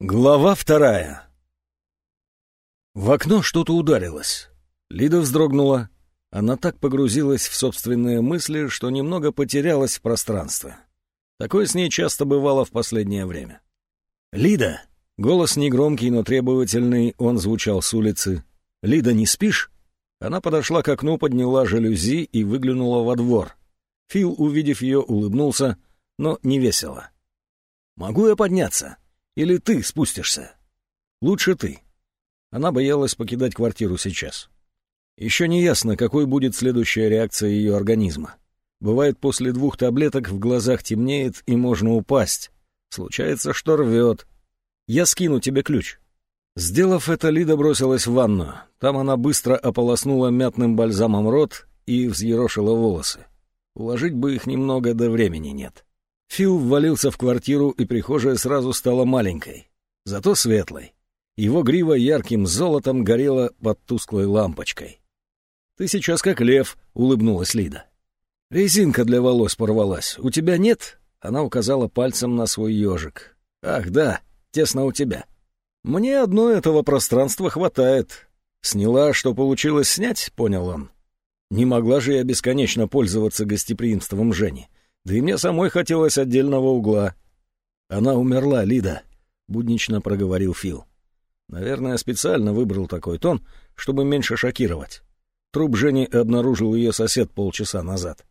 Глава вторая. В окно что-то ударилось. Лида вздрогнула. Она так погрузилась в собственные мысли, что немного потерялась в пространстве. Такое с ней часто бывало в последнее время. «Лида!» — голос негромкий, но требовательный, он звучал с улицы. «Лида, не спишь?» Она подошла к окну, подняла жалюзи и выглянула во двор. Фил, увидев ее, улыбнулся, но не весело. «Могу я подняться?» Или ты спустишься? Лучше ты. Она боялась покидать квартиру сейчас. Еще не ясно, какой будет следующая реакция ее организма. Бывает, после двух таблеток в глазах темнеет и можно упасть. Случается, что рвет. Я скину тебе ключ. Сделав это, Лида бросилась в ванну. Там она быстро ополоснула мятным бальзамом рот и взъерошила волосы. Уложить бы их немного, до времени нет. Фил ввалился в квартиру, и прихожая сразу стала маленькой, зато светлой. Его грива ярким золотом горела под тусклой лампочкой. «Ты сейчас как лев», — улыбнулась Лида. «Резинка для волос порвалась. У тебя нет?» Она указала пальцем на свой ежик. «Ах, да, тесно у тебя. Мне одно этого пространства хватает. Сняла, что получилось снять, понял он. Не могла же я бесконечно пользоваться гостеприимством Жени. Да и мне самой хотелось отдельного угла. Она умерла, Лида, — буднично проговорил Фил. Наверное, специально выбрал такой тон, чтобы меньше шокировать. Труп Жени обнаружил ее сосед полчаса назад.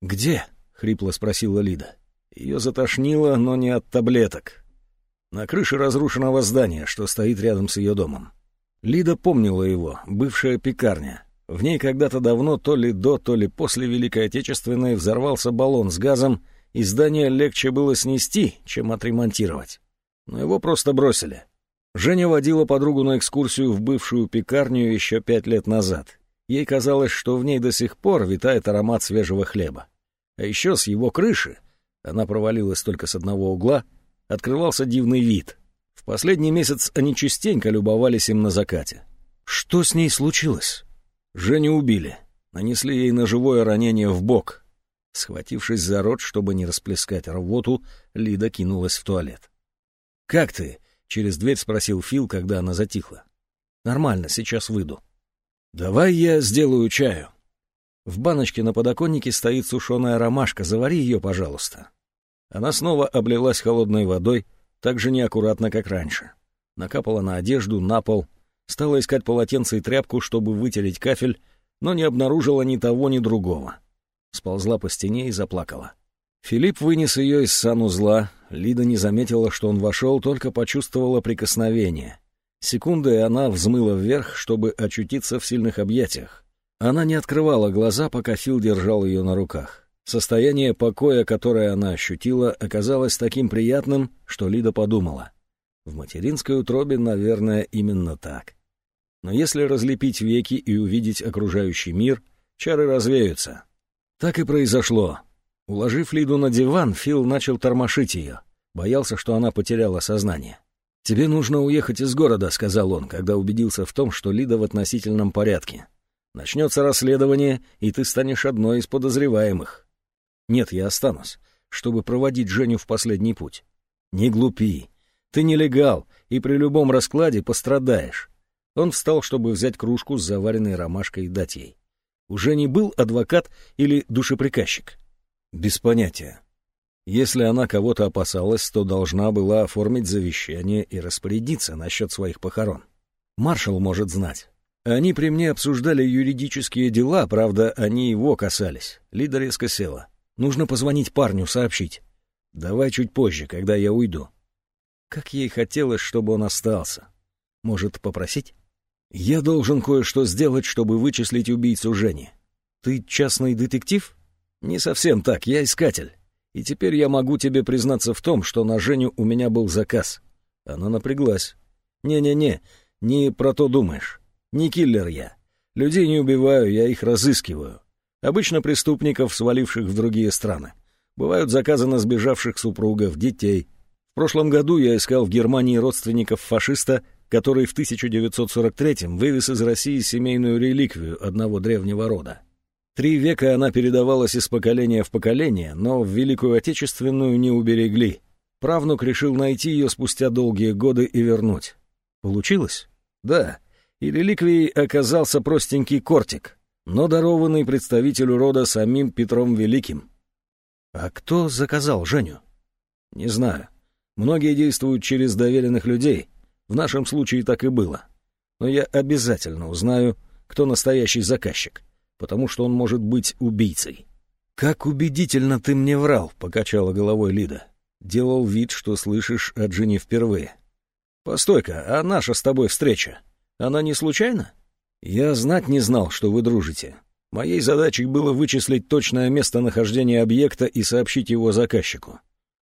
«Где?» — хрипло спросила Лида. Ее затошнило, но не от таблеток. На крыше разрушенного здания, что стоит рядом с ее домом. Лида помнила его, бывшая пекарня. В ней когда-то давно, то ли до, то ли после Великой Отечественной, взорвался баллон с газом, и здание легче было снести, чем отремонтировать. Но его просто бросили. Женя водила подругу на экскурсию в бывшую пекарню еще пять лет назад. Ей казалось, что в ней до сих пор витает аромат свежего хлеба. А еще с его крыши, она провалилась только с одного угла, открывался дивный вид. В последний месяц они частенько любовались им на закате. Что с ней случилось? Женю убили. Нанесли ей ножевое ранение в бок. Схватившись за рот, чтобы не расплескать рвоту, Лида кинулась в туалет. «Как ты?» — через дверь спросил Фил, когда она затихла. «Нормально, сейчас выйду». «Давай я сделаю чаю». В баночке на подоконнике стоит сушеная ромашка, завари ее, пожалуйста. Она снова облилась холодной водой, так же неаккуратно, как раньше. Накапала на одежду, на пол — Стала искать полотенце и тряпку, чтобы вытереть кафель, но не обнаружила ни того, ни другого. Сползла по стене и заплакала. Филипп вынес ее из санузла. Лида не заметила, что он вошел, только почувствовала прикосновение. Секунды она взмыла вверх, чтобы очутиться в сильных объятиях. Она не открывала глаза, пока Фил держал ее на руках. Состояние покоя, которое она ощутила, оказалось таким приятным, что Лида подумала. В материнской утробе, наверное, именно так. Но если разлепить веки и увидеть окружающий мир, чары развеются. Так и произошло. Уложив Лиду на диван, Фил начал тормошить ее. Боялся, что она потеряла сознание. «Тебе нужно уехать из города», — сказал он, когда убедился в том, что Лида в относительном порядке. «Начнется расследование, и ты станешь одной из подозреваемых». «Нет, я останусь, чтобы проводить Женю в последний путь». «Не глупи. Ты нелегал, и при любом раскладе пострадаешь. Он встал, чтобы взять кружку с заваренной ромашкой и дать ей. Уже не был адвокат или душеприказчик? Без понятия. Если она кого-то опасалась, то должна была оформить завещание и распорядиться насчет своих похорон. Маршал может знать. Они при мне обсуждали юридические дела, правда, они его касались. Лида резко села. Нужно позвонить парню, сообщить. Давай чуть позже, когда я уйду. Как ей хотелось, чтобы он остался. Может, попросить? Я должен кое-что сделать, чтобы вычислить убийцу Жени. Ты частный детектив? Не совсем так, я искатель. И теперь я могу тебе признаться в том, что на Женю у меня был заказ. Она напряглась. Не-не-не, не про то думаешь. Не киллер я. Людей не убиваю, я их разыскиваю. Обычно преступников, сваливших в другие страны. Бывают заказы на сбежавших супругов, детей. В прошлом году я искал в Германии родственников фашиста, который в 1943-м вывез из России семейную реликвию одного древнего рода. Три века она передавалась из поколения в поколение, но в Великую Отечественную не уберегли. Правнук решил найти ее спустя долгие годы и вернуть. Получилось? Да. И реликвией оказался простенький кортик, но дарованный представителю рода самим Петром Великим. А кто заказал Женю? Не знаю. Многие действуют через доверенных людей. В нашем случае так и было. Но я обязательно узнаю, кто настоящий заказчик, потому что он может быть убийцей. «Как убедительно ты мне врал», — покачала головой Лида. Делал вид, что слышишь от Жени впервые. «Постой-ка, а наша с тобой встреча, она не случайна?» «Я знать не знал, что вы дружите. Моей задачей было вычислить точное местонахождение объекта и сообщить его заказчику.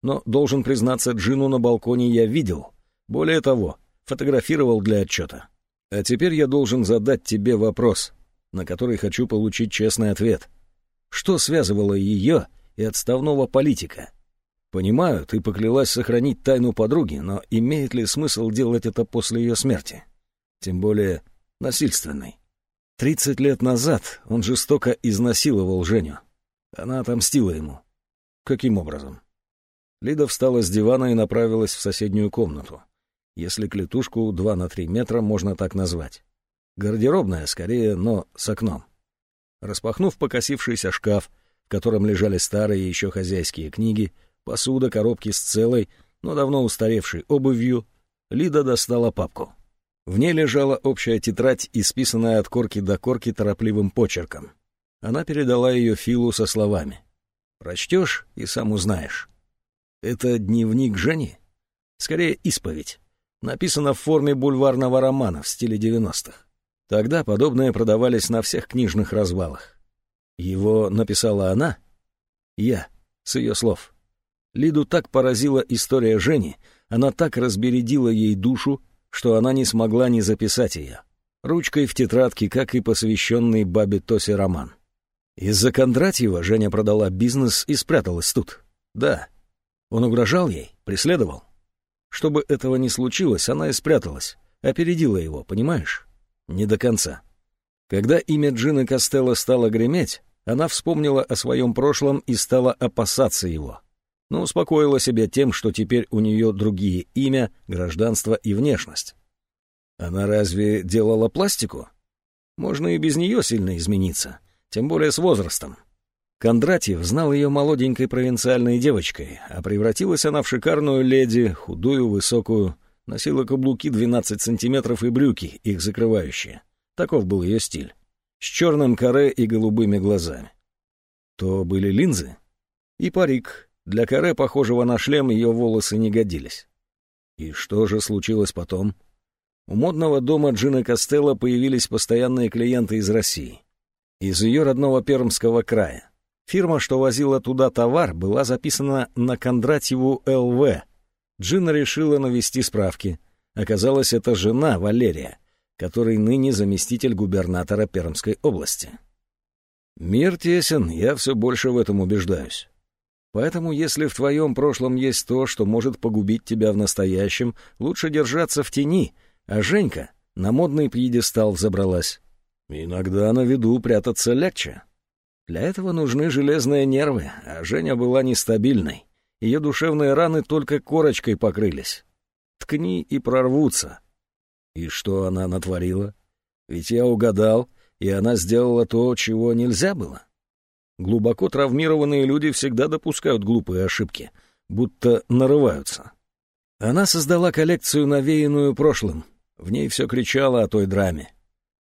Но, должен признаться, Джину на балконе я видел. Более того, фотографировал для отчета. А теперь я должен задать тебе вопрос, на который хочу получить честный ответ. Что связывало ее и отставного политика? Понимаю, ты поклялась сохранить тайну подруги, но имеет ли смысл делать это после ее смерти? Тем более насильственной. Тридцать лет назад он жестоко изнасиловал Женю. Она отомстила ему. Каким образом? Лида встала с дивана и направилась в соседнюю комнату. Если клетушку два на три метра можно так назвать. Гардеробная, скорее, но с окном. Распахнув покосившийся шкаф, в котором лежали старые еще хозяйские книги, посуда, коробки с целой, но давно устаревшей обувью, Лида достала папку. В ней лежала общая тетрадь, исписанная от корки до корки торопливым почерком. Она передала ее Филу со словами. «Прочтешь и сам узнаешь». Это дневник Жени? Скорее, исповедь. Написано в форме бульварного романа в стиле 90-х. Тогда подобные продавались на всех книжных развалах. Его написала она? Я, с ее слов. Лиду так поразила история Жени, она так разбередила ей душу, что она не смогла не записать ее. Ручкой в тетрадке, как и посвященный бабе Тосе роман. Из-за Кондратьева Женя продала бизнес и спряталась тут. Да. Он угрожал ей, преследовал. Чтобы этого не случилось, она и спряталась, опередила его, понимаешь? Не до конца. Когда имя Джины Костелло стало греметь, она вспомнила о своем прошлом и стала опасаться его но успокоила себя тем, что теперь у нее другие имя, гражданство и внешность. Она разве делала пластику? Можно и без нее сильно измениться, тем более с возрастом. Кондратьев знал ее молоденькой провинциальной девочкой, а превратилась она в шикарную леди, худую, высокую, носила каблуки 12 сантиметров и брюки, их закрывающие. Таков был ее стиль. С черным каре и голубыми глазами. То были линзы и парик, для каре, похожего на шлем, ее волосы не годились. И что же случилось потом? У модного дома Джины Костелло появились постоянные клиенты из России. Из ее родного Пермского края. Фирма, что возила туда товар, была записана на Кондратьеву ЛВ. Джина решила навести справки. Оказалось, это жена Валерия, который ныне заместитель губернатора Пермской области. Мир тесен, я все больше в этом убеждаюсь. Поэтому, если в твоем прошлом есть то, что может погубить тебя в настоящем, лучше держаться в тени, а Женька на модный пьедестал забралась. Иногда на виду прятаться легче. Для этого нужны железные нервы, а Женя была нестабильной. Ее душевные раны только корочкой покрылись. Ткни и прорвутся. И что она натворила? Ведь я угадал, и она сделала то, чего нельзя было. Глубоко травмированные люди всегда допускают глупые ошибки, будто нарываются. Она создала коллекцию, навеянную прошлым. В ней все кричало о той драме.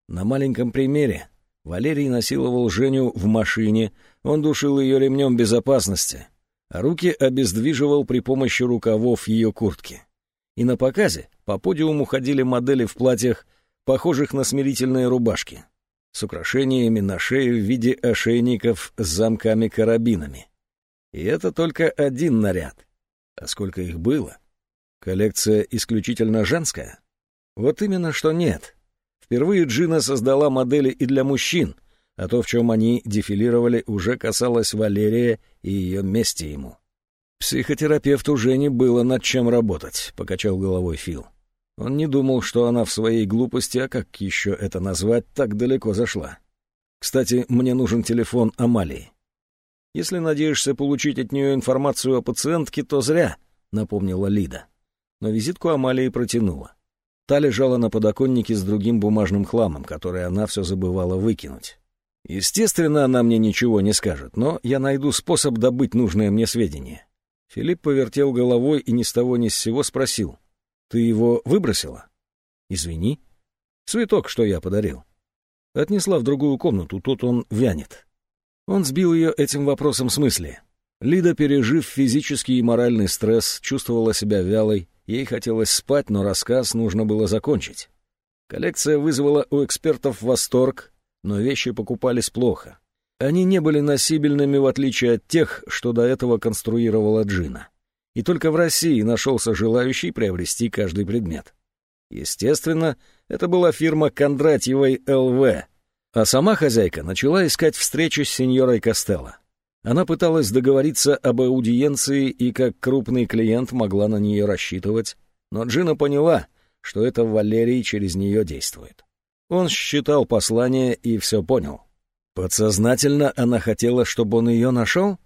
На маленьком примере Валерий насиловал Женю в машине, он душил ее ремнем безопасности, а руки обездвиживал при помощи рукавов ее куртки. И на показе по подиуму ходили модели в платьях, похожих на смирительные рубашки с украшениями на шее в виде ошейников с замками-карабинами. И это только один наряд. А сколько их было? Коллекция исключительно женская? Вот именно что нет. Впервые Джина создала модели и для мужчин, а то, в чем они дефилировали, уже касалось Валерия и ее мести ему. «Психотерапевту Жени было над чем работать», — покачал головой Фил. Он не думал, что она в своей глупости, а как еще это назвать, так далеко зашла. Кстати, мне нужен телефон Амалии. Если надеешься получить от нее информацию о пациентке, то зря. напомнила Лида. Но визитку Амалии протянула. Та лежала на подоконнике с другим бумажным хламом, который она все забывала выкинуть. Естественно, она мне ничего не скажет, но я найду способ добыть нужное мне сведения. Филипп повертел головой и ни с того ни с сего спросил. «Ты его выбросила?» «Извини». «Цветок, что я подарил». Отнесла в другую комнату, тут он вянет. Он сбил ее этим вопросом с мысли. Лида, пережив физический и моральный стресс, чувствовала себя вялой, ей хотелось спать, но рассказ нужно было закончить. Коллекция вызвала у экспертов восторг, но вещи покупались плохо. Они не были носибельными, в отличие от тех, что до этого конструировала Джина. И только в России нашелся желающий приобрести каждый предмет. Естественно, это была фирма Кондратьевой ЛВ, а сама хозяйка начала искать встречу с сеньорой Костелло. Она пыталась договориться об аудиенции и как крупный клиент могла на нее рассчитывать, но Джина поняла, что это Валерий через нее действует. Он считал послание и все понял. Подсознательно она хотела, чтобы он ее нашел?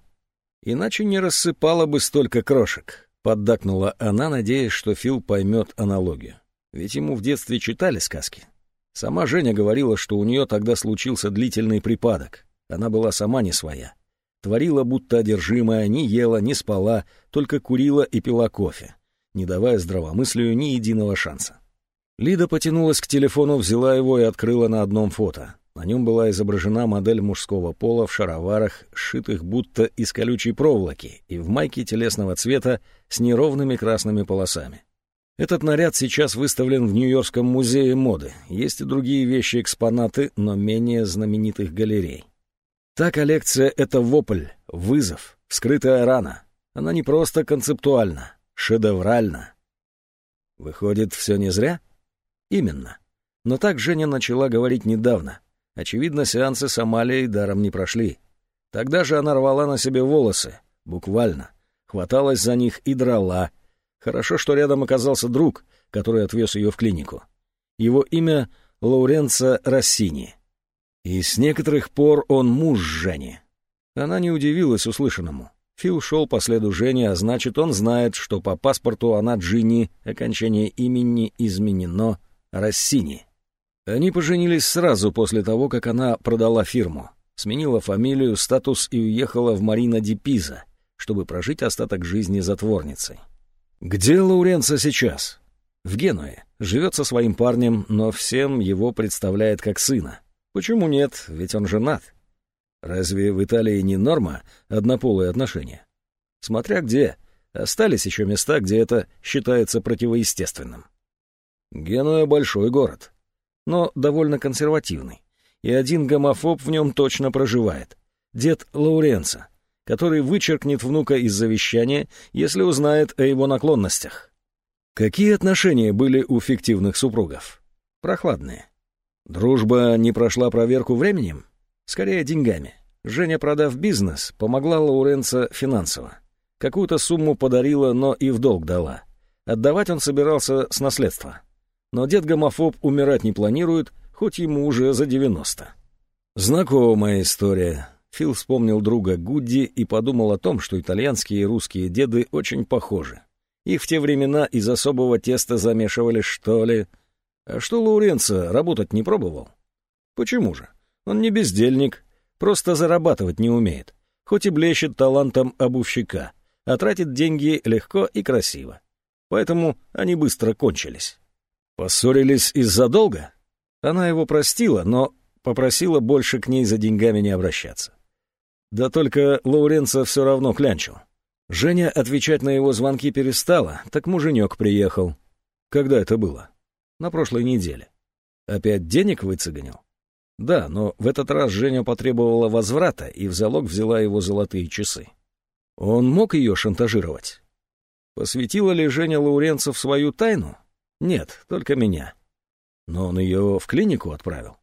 Иначе не рассыпала бы столько крошек, поддакнула она, надеясь, что Фил поймет аналогию. Ведь ему в детстве читали сказки. Сама Женя говорила, что у нее тогда случился длительный припадок. Она была сама не своя. Творила, будто одержимая, не ела, не спала, только курила и пила кофе, не давая здравомыслию ни единого шанса. Лида потянулась к телефону, взяла его и открыла на одном фото. На нем была изображена модель мужского пола в шароварах, сшитых будто из колючей проволоки, и в майке телесного цвета с неровными красными полосами. Этот наряд сейчас выставлен в Нью-Йоркском музее моды. Есть и другие вещи-экспонаты, но менее знаменитых галерей. Та коллекция — это вопль, вызов, вскрытая рана. Она не просто концептуальна, шедевральна. Выходит, все не зря? Именно. Но так Женя начала говорить недавно. Очевидно, сеансы с Амалией даром не прошли. Тогда же она рвала на себе волосы, буквально. Хваталась за них и драла, Хорошо, что рядом оказался друг, который отвез ее в клинику. Его имя — Лауренцо Рассини. И с некоторых пор он муж Жени. Она не удивилась услышанному. Фил шел по следу Жени, а значит, он знает, что по паспорту она Джинни, окончание имени изменено Рассини. Они поженились сразу после того, как она продала фирму, сменила фамилию, статус и уехала в Марина Ди Пиза, чтобы прожить остаток жизни затворницей. Где Лауренцо сейчас? В Генуе. Живет со своим парнем, но всем его представляет как сына. Почему нет? Ведь он женат. Разве в Италии не норма однополые отношения? Смотря где. Остались еще места, где это считается противоестественным. Генуя — большой город, но довольно консервативный. И один гомофоб в нем точно проживает. Дед Лауренцо — который вычеркнет внука из завещания, если узнает о его наклонностях. Какие отношения были у фиктивных супругов? Прохладные. Дружба не прошла проверку временем? Скорее, деньгами. Женя, продав бизнес, помогла Лауренцо финансово. Какую-то сумму подарила, но и в долг дала. Отдавать он собирался с наследства. Но дед-гомофоб умирать не планирует, хоть ему уже за 90. Знакомая история. Фил вспомнил друга Гудди и подумал о том, что итальянские и русские деды очень похожи. Их в те времена из особого теста замешивали, что ли. А что Лауренцо работать не пробовал? Почему же? Он не бездельник, просто зарабатывать не умеет, хоть и блещет талантом обувщика, а тратит деньги легко и красиво. Поэтому они быстро кончились. Поссорились из-за долга? Она его простила, но попросила больше к ней за деньгами не обращаться. Да только Лауренцо все равно клянчил. Женя отвечать на его звонки перестала, так муженек приехал. Когда это было? На прошлой неделе. Опять денег выцеганил? Да, но в этот раз Женя потребовала возврата и в залог взяла его золотые часы. Он мог ее шантажировать? Посвятила ли Женя Лауренцев свою тайну? Нет, только меня. Но он ее в клинику отправил.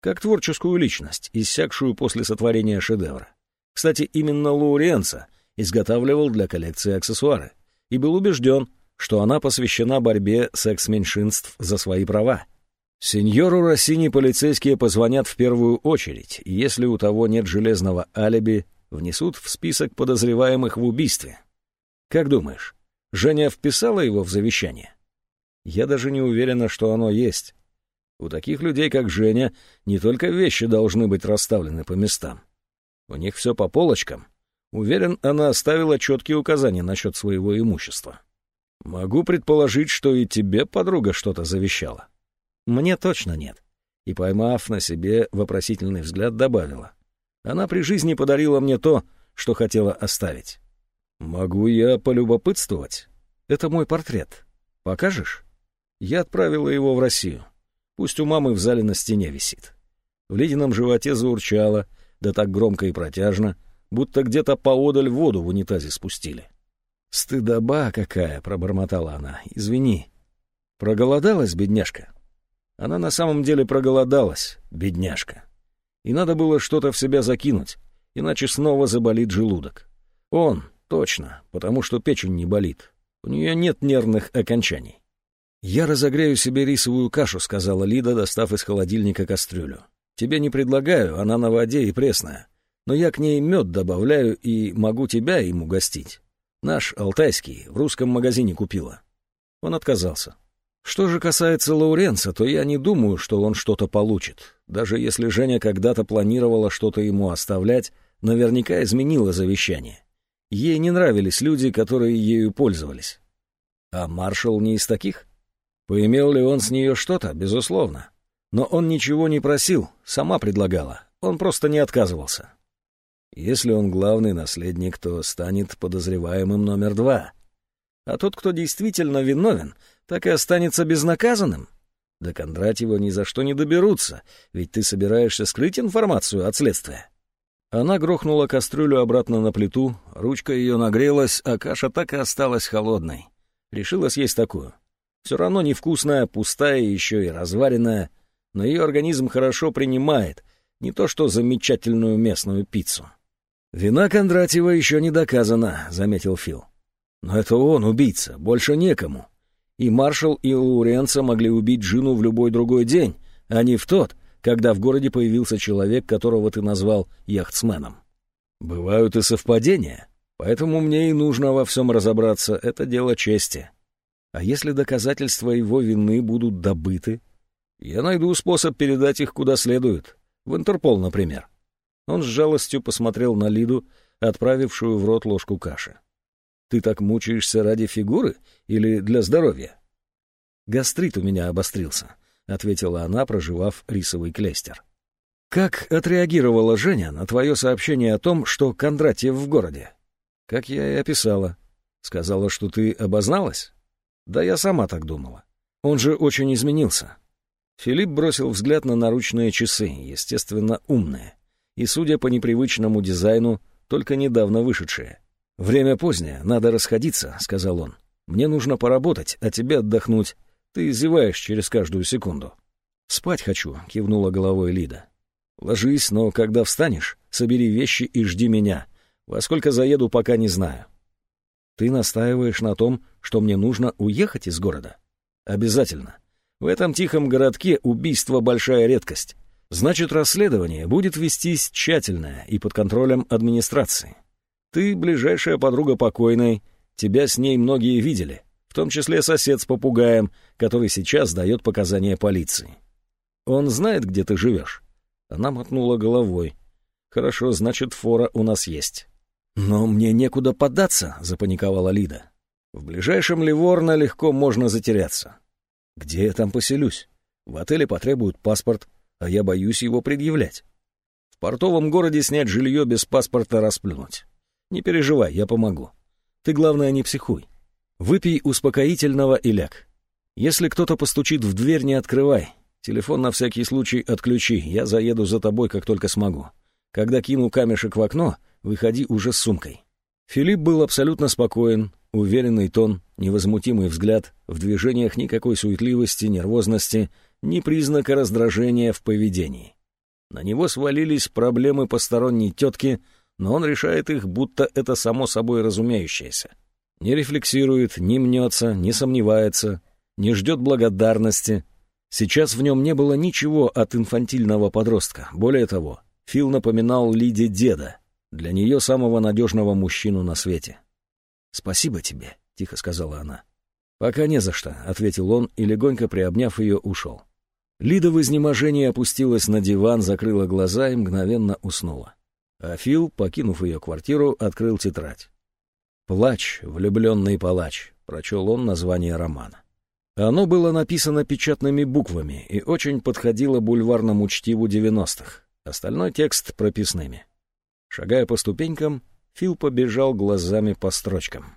Как творческую личность, иссякшую после сотворения шедевра. Кстати, именно Лауренцо изготавливал для коллекции аксессуары и был убежден, что она посвящена борьбе секс-меньшинств за свои права. Сеньору Россини полицейские позвонят в первую очередь, и если у того нет железного алиби, внесут в список подозреваемых в убийстве. Как думаешь, Женя вписала его в завещание? Я даже не уверена, что оно есть. У таких людей, как Женя, не только вещи должны быть расставлены по местам. У них все по полочкам. Уверен, она оставила четкие указания насчет своего имущества. Могу предположить, что и тебе подруга что-то завещала. Мне точно нет. И, поймав на себе вопросительный взгляд, добавила. Она при жизни подарила мне то, что хотела оставить. Могу я полюбопытствовать? Это мой портрет. Покажешь? Я отправила его в Россию. Пусть у мамы в зале на стене висит. В Лидином животе заурчало, да так громко и протяжно, будто где-то поодаль воду в унитазе спустили. «Стыдоба какая!» — пробормотала она. «Извини». «Проголодалась, бедняжка?» Она на самом деле проголодалась, бедняжка. И надо было что-то в себя закинуть, иначе снова заболит желудок. Он, точно, потому что печень не болит. У нее нет нервных окончаний. «Я разогрею себе рисовую кашу», — сказала Лида, достав из холодильника кастрюлю. «Тебе не предлагаю, она на воде и пресная. Но я к ней мед добавляю и могу тебя им угостить. Наш, алтайский, в русском магазине купила». Он отказался. Что же касается Лауренца, то я не думаю, что он что-то получит. Даже если Женя когда-то планировала что-то ему оставлять, наверняка изменила завещание. Ей не нравились люди, которые ею пользовались. А маршал не из таких? Поимел ли он с нее что-то? Безусловно. Но он ничего не просил, сама предлагала. Он просто не отказывался. Если он главный наследник, то станет подозреваемым номер два. А тот, кто действительно виновен, так и останется безнаказанным. До Кондратьева ни за что не доберутся, ведь ты собираешься скрыть информацию от следствия. Она грохнула кастрюлю обратно на плиту, ручка ее нагрелась, а каша так и осталась холодной. Решила съесть такую. Все равно невкусная, пустая, еще и разваренная, но ее организм хорошо принимает, не то что замечательную местную пиццу. «Вина Кондратьева еще не доказана», — заметил Фил. «Но это он убийца, больше некому. И маршал, и Лауренца могли убить Джину в любой другой день, а не в тот, когда в городе появился человек, которого ты назвал яхтсменом. Бывают и совпадения, поэтому мне и нужно во всем разобраться, это дело чести. А если доказательства его вины будут добыты, я найду способ передать их куда следует, в Интерпол, например. Он с жалостью посмотрел на Лиду, отправившую в рот ложку каши. «Ты так мучаешься ради фигуры или для здоровья?» «Гастрит у меня обострился», — ответила она, проживав рисовый клейстер. «Как отреагировала Женя на твое сообщение о том, что Кондратьев в городе?» «Как я и описала. Сказала, что ты обозналась?» Да я сама так думала. Он же очень изменился. Филипп бросил взгляд на наручные часы, естественно, умные, и, судя по непривычному дизайну, только недавно вышедшие. «Время позднее, надо расходиться», — сказал он. «Мне нужно поработать, а тебе отдохнуть. Ты зеваешь через каждую секунду». «Спать хочу», — кивнула головой Лида. «Ложись, но когда встанешь, собери вещи и жди меня. Во сколько заеду, пока не знаю». Ты настаиваешь на том, что мне нужно уехать из города? Обязательно. В этом тихом городке убийство — большая редкость. Значит, расследование будет вестись тщательно и под контролем администрации. Ты ближайшая подруга покойной, тебя с ней многие видели, в том числе сосед с попугаем, который сейчас дает показания полиции. Он знает, где ты живешь?» Она мотнула головой. «Хорошо, значит, фора у нас есть». «Но мне некуда податься», — запаниковала Лида. «В ближайшем Ливорно легко можно затеряться. Где я там поселюсь? В отеле потребуют паспорт, а я боюсь его предъявлять. В портовом городе снять жилье без паспорта расплюнуть. Не переживай, я помогу. Ты, главное, не психуй. Выпей успокоительного и ляг. Если кто-то постучит в дверь, не открывай. Телефон на всякий случай отключи, я заеду за тобой, как только смогу. Когда кину камешек в окно, выходи уже с сумкой». Филипп был абсолютно спокоен, уверенный тон, невозмутимый взгляд, в движениях никакой суетливости, нервозности, ни признака раздражения в поведении. На него свалились проблемы посторонней тетки, но он решает их, будто это само собой разумеющееся. Не рефлексирует, не мнется, не сомневается, не ждет благодарности. Сейчас в нем не было ничего от инфантильного подростка. Более того, Фил напоминал Лиде деда, для нее самого надежного мужчину на свете. «Спасибо тебе», тихо сказала она. «Пока не за что», — ответил он и, легонько приобняв ее, ушел. Лида в изнеможении опустилась на диван, закрыла глаза и мгновенно уснула. А Фил, покинув ее квартиру, открыл тетрадь. «Плач, влюбленный палач», — прочел он название романа. Оно было написано печатными буквами и очень подходило бульварному чтиву девяностых. Остальной текст прописными. Шагая по ступенькам, Фил побежал глазами по строчкам.